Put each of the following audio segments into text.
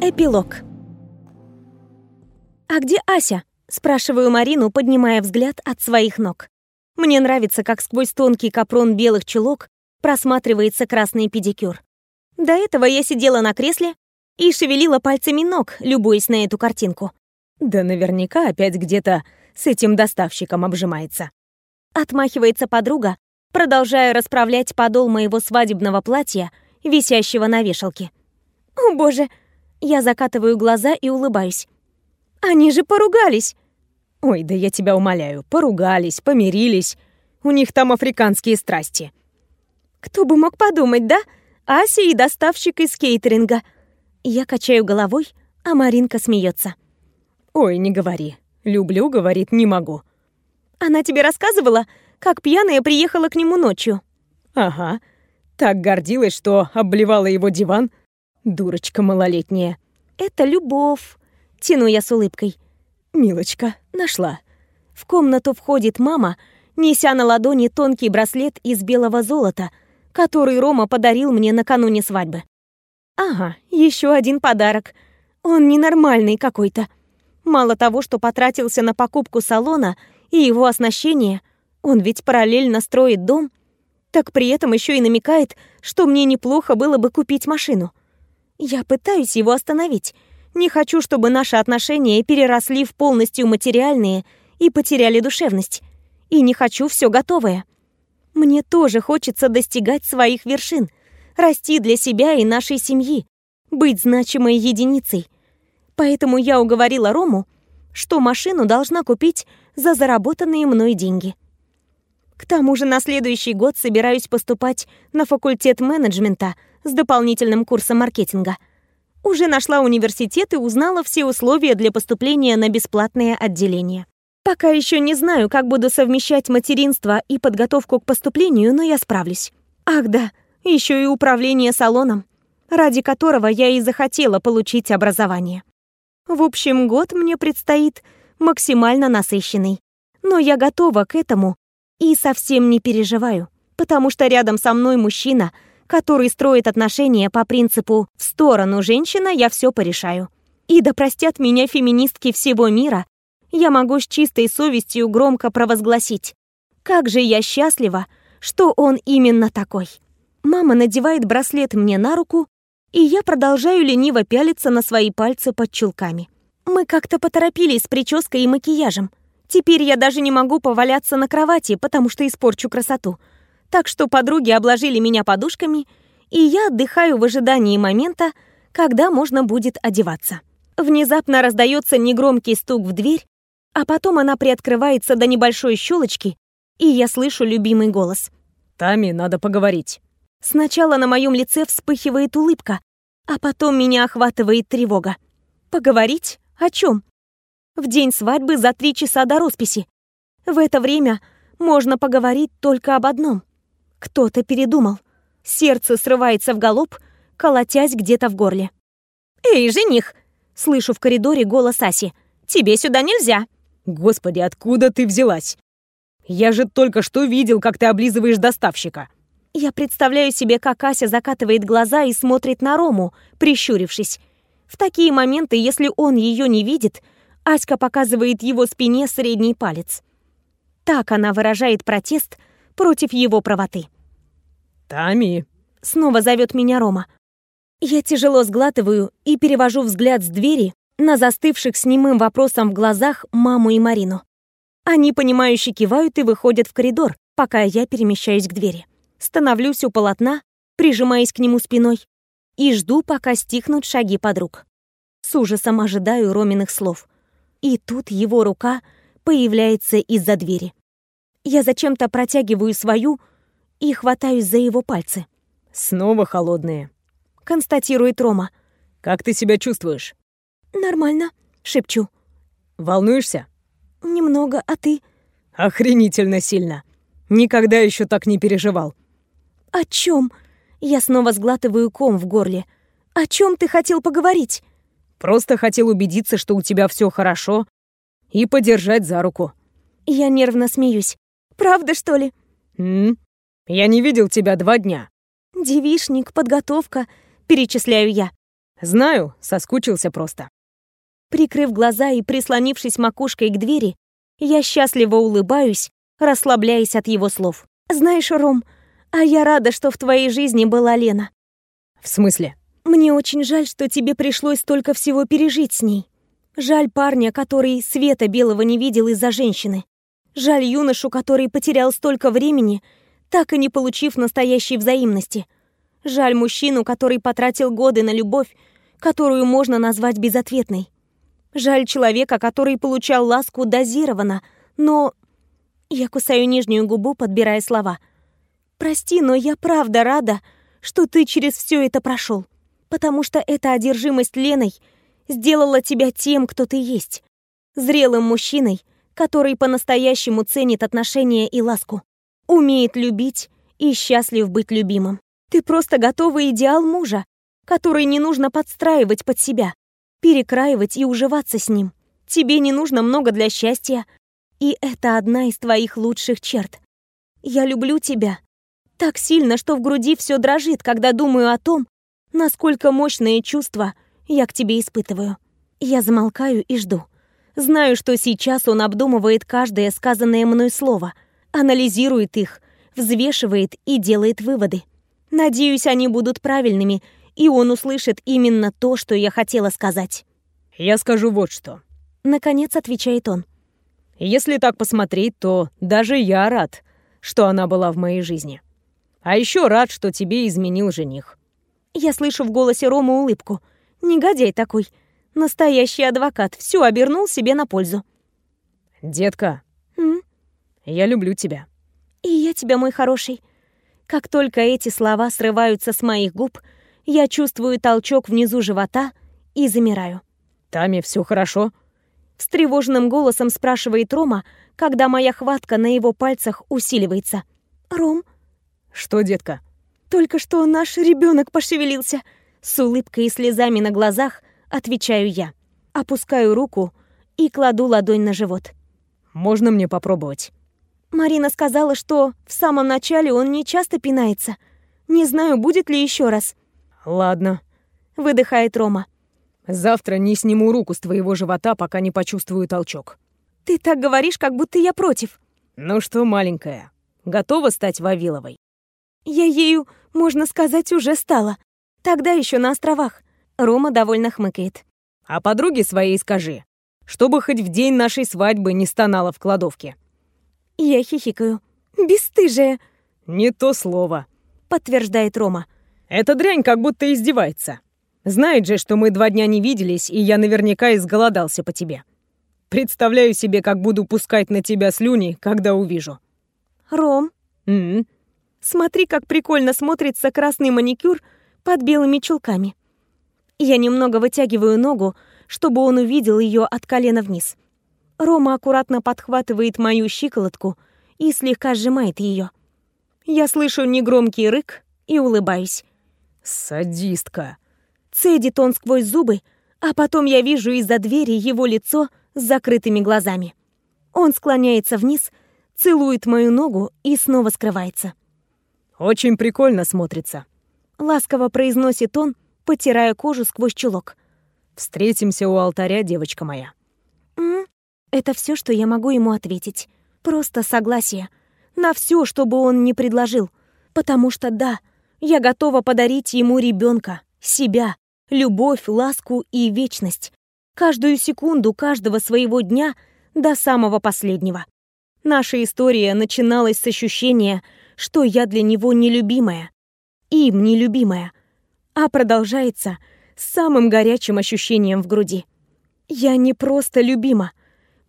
Эпилог. «А где Ася?» — спрашиваю Марину, поднимая взгляд от своих ног. Мне нравится, как сквозь тонкий капрон белых чулок просматривается красный педикюр. До этого я сидела на кресле и шевелила пальцами ног, любуясь на эту картинку. Да наверняка опять где-то с этим доставщиком обжимается. Отмахивается подруга, продолжая расправлять подол моего свадебного платья, висящего на вешалке. «О, боже!» Я закатываю глаза и улыбаюсь. «Они же поругались!» «Ой, да я тебя умоляю, поругались, помирились. У них там африканские страсти». «Кто бы мог подумать, да? Ася и доставщик из кейтеринга». Я качаю головой, а Маринка смеется. «Ой, не говори. Люблю, говорит, не могу». «Она тебе рассказывала, как пьяная приехала к нему ночью?» «Ага. Так гордилась, что обливала его диван. Дурочка малолетняя». «Это любовь», — тяну я с улыбкой. «Милочка, нашла». В комнату входит мама, неся на ладони тонкий браслет из белого золота, который Рома подарил мне накануне свадьбы. Ага, еще один подарок. Он ненормальный какой-то. Мало того, что потратился на покупку салона и его оснащение, он ведь параллельно строит дом, так при этом еще и намекает, что мне неплохо было бы купить машину. Я пытаюсь его остановить. Не хочу, чтобы наши отношения переросли в полностью материальные и потеряли душевность. И не хочу все готовое. Мне тоже хочется достигать своих вершин, расти для себя и нашей семьи, быть значимой единицей. Поэтому я уговорила Рому, что машину должна купить за заработанные мной деньги. К тому же на следующий год собираюсь поступать на факультет менеджмента с дополнительным курсом маркетинга. Уже нашла университет и узнала все условия для поступления на бесплатное отделение. Пока еще не знаю, как буду совмещать материнство и подготовку к поступлению, но я справлюсь. Ах да, еще и управление салоном, ради которого я и захотела получить образование. В общем, год мне предстоит максимально насыщенный. Но я готова к этому и совсем не переживаю, потому что рядом со мной мужчина, который строит отношения по принципу «в сторону женщина, я все порешаю». И да простят меня феминистки всего мира, я могу с чистой совестью громко провозгласить. Как же я счастлива, что он именно такой. Мама надевает браслет мне на руку, и я продолжаю лениво пялиться на свои пальцы под чулками. Мы как-то поторопились с прической и макияжем. Теперь я даже не могу поваляться на кровати, потому что испорчу красоту. Так что подруги обложили меня подушками, и я отдыхаю в ожидании момента, когда можно будет одеваться. Внезапно раздается негромкий стук в дверь, а потом она приоткрывается до небольшой щелочки, и я слышу любимый голос. «Тами, надо поговорить». Сначала на моем лице вспыхивает улыбка, а потом меня охватывает тревога. Поговорить? О чем? В день свадьбы за три часа до росписи. В это время можно поговорить только об одном. Кто-то передумал. Сердце срывается в галоп, колотясь где-то в горле. «Эй, жених!» — слышу в коридоре голос Аси. «Тебе сюда нельзя!» «Господи, откуда ты взялась? Я же только что видел, как ты облизываешь доставщика!» Я представляю себе, как Ася закатывает глаза и смотрит на Рому, прищурившись. В такие моменты, если он ее не видит, Аська показывает его спине средний палец. Так она выражает протест против его правоты. «Тами!» — снова зовет меня Рома. Я тяжело сглатываю и перевожу взгляд с двери на застывших с немым вопросом в глазах маму и Марину. Они, понимающе кивают и выходят в коридор, пока я перемещаюсь к двери становлюсь у полотна, прижимаясь к нему спиной, и жду, пока стихнут шаги подруг. С ужасом ожидаю Роминых слов. И тут его рука появляется из-за двери. Я зачем-то протягиваю свою и хватаюсь за его пальцы. «Снова холодные», — констатирует Рома. «Как ты себя чувствуешь?» «Нормально», — шепчу. «Волнуешься?» «Немного, а ты?» «Охренительно сильно. Никогда еще так не переживал. «О чем?» Я снова сглатываю ком в горле. «О чем ты хотел поговорить?» «Просто хотел убедиться, что у тебя все хорошо, и подержать за руку». Я нервно смеюсь. «Правда, что ли?» «М? Я не видел тебя два дня». «Девишник, подготовка», — перечисляю я. Знаю, соскучился просто. Прикрыв глаза и прислонившись макушкой к двери, я счастливо улыбаюсь, расслабляясь от его слов. «Знаешь, Ром, а я рада, что в твоей жизни была Лена». «В смысле?» «Мне очень жаль, что тебе пришлось столько всего пережить с ней. Жаль парня, который света белого не видел из-за женщины. Жаль юношу, который потерял столько времени, так и не получив настоящей взаимности. Жаль мужчину, который потратил годы на любовь, которую можно назвать безответной. Жаль человека, который получал ласку дозированно, но... Я кусаю нижнюю губу, подбирая слова. «Прости, но я правда рада, что ты через все это прошел, потому что эта одержимость Леной сделала тебя тем, кто ты есть. Зрелым мужчиной, который по-настоящему ценит отношения и ласку, умеет любить и счастлив быть любимым. Ты просто готовый идеал мужа, который не нужно подстраивать под себя, перекраивать и уживаться с ним. Тебе не нужно много для счастья, и это одна из твоих лучших черт. Я люблю тебя так сильно, что в груди все дрожит, когда думаю о том, насколько мощные чувства я к тебе испытываю. Я замолкаю и жду. Знаю, что сейчас он обдумывает каждое сказанное мной слово, анализирует их, взвешивает и делает выводы. Надеюсь, они будут правильными, и он услышит именно то, что я хотела сказать. «Я скажу вот что». Наконец отвечает он. «Если так посмотреть, то даже я рад, что она была в моей жизни. А еще рад, что тебе изменил жених». Я слышу в голосе Рома улыбку. Негодяй такой. Настоящий адвокат. Все обернул себе на пользу. «Детка? Я люблю тебя». И я тебя, мой хороший. Как только эти слова срываются с моих губ, я чувствую толчок внизу живота и замираю. «Тами, все хорошо?» Встревоженным голосом спрашивает Рома, когда моя хватка на его пальцах усиливается. «Ром?» «Что, детка?» «Только что наш ребенок пошевелился!» С улыбкой и слезами на глазах отвечаю я. Опускаю руку и кладу ладонь на живот. «Можно мне попробовать?» Марина сказала, что в самом начале он не часто пинается. Не знаю, будет ли еще раз. «Ладно». Выдыхает Рома. «Завтра не сниму руку с твоего живота, пока не почувствую толчок». Ты так говоришь, как будто я против. «Ну что, маленькая, готова стать Вавиловой?» Я ею, можно сказать, уже стала. Тогда еще на островах. Рома довольно хмыкает. «А подруге своей скажи, чтобы хоть в день нашей свадьбы не стонала в кладовке». Я хихикаю. «Бесстыжая», «Не то слово. — подтверждает Рома. Эта дрянь как будто издевается. Знает же, что мы два дня не виделись, и я наверняка изголодался по тебе. Представляю себе, как буду пускать на тебя слюни, когда увижу. «Ром, М-м. смотри, как прикольно смотрится красный маникюр под белыми чулками». Я немного вытягиваю ногу, чтобы он увидел ее от колена вниз. Рома аккуратно подхватывает мою щиколотку и слегка сжимает ее. Я слышу негромкий рык и улыбаюсь. Садистка. Цедит он сквозь зубы, а потом я вижу из-за двери его лицо с закрытыми глазами. Он склоняется вниз, целует мою ногу и снова скрывается. Очень прикольно смотрится. Ласково произносит он, потирая кожу сквозь чулок. Встретимся у алтаря, девочка моя. «М?» Это все, что я могу ему ответить. Просто согласие. На все, что бы он ни предложил. Потому что да, я готова подарить ему ребенка, себя, любовь, ласку и вечность. Каждую секунду каждого своего дня до самого последнего. Наша история начиналась с ощущения, что я для него нелюбимая, им нелюбимая, а продолжается с самым горячим ощущением в груди. Я не просто любима.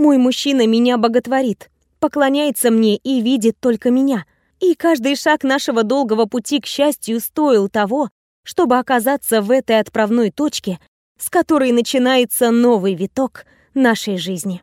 Мой мужчина меня боготворит, поклоняется мне и видит только меня. И каждый шаг нашего долгого пути к счастью стоил того, чтобы оказаться в этой отправной точке, с которой начинается новый виток нашей жизни.